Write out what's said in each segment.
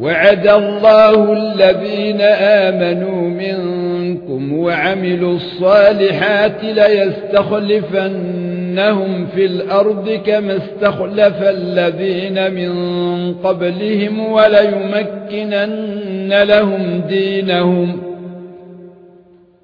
وعد الله الذين آمنوا منكم وعملوا الصالحات ليستخلفنهم في الأرض كما استخلف الذين من قبلهم وليمكنن لهم دينهم.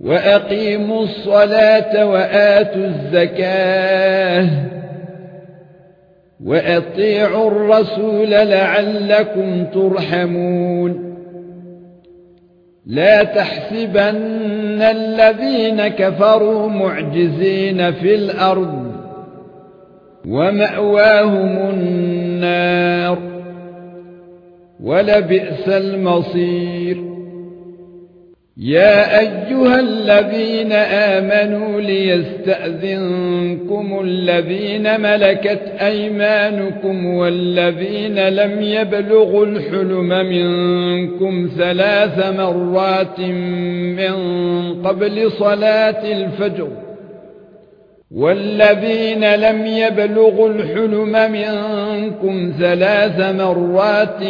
وأقيموا الصلاة وآتوا الزكاة وأطيعوا الرسول لعلكم ترحمون. لا تحسبن الذين كفروا معجزين في الأرض ومأواهم النار. ولبئس المصير. يا أيها الذين آمنوا ليستأذنكم الذين ملكت أيمانكم والذين لم يبلغوا الحلم منكم ثلاث مرات من قبل صلاة الفجر والذين لم يبلغوا الحلم منكم ثلاث مرات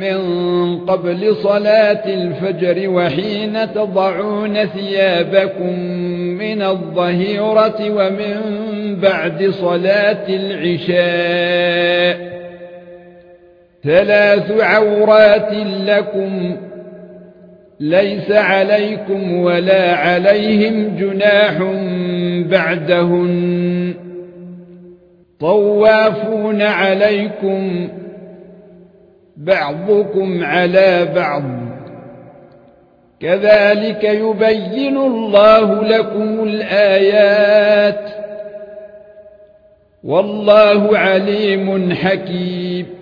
من قبل صلاة الفجر وحين تضعون ثيابكم من الظهيرة ومن بعد صلاة العشاء ثلاث عورات لكم ليس عليكم ولا عليهم جناح بعدهن طوافون عليكم بعضكم على بعض. كذلك يبين الله لكم الآيات. والله عليم حكيم.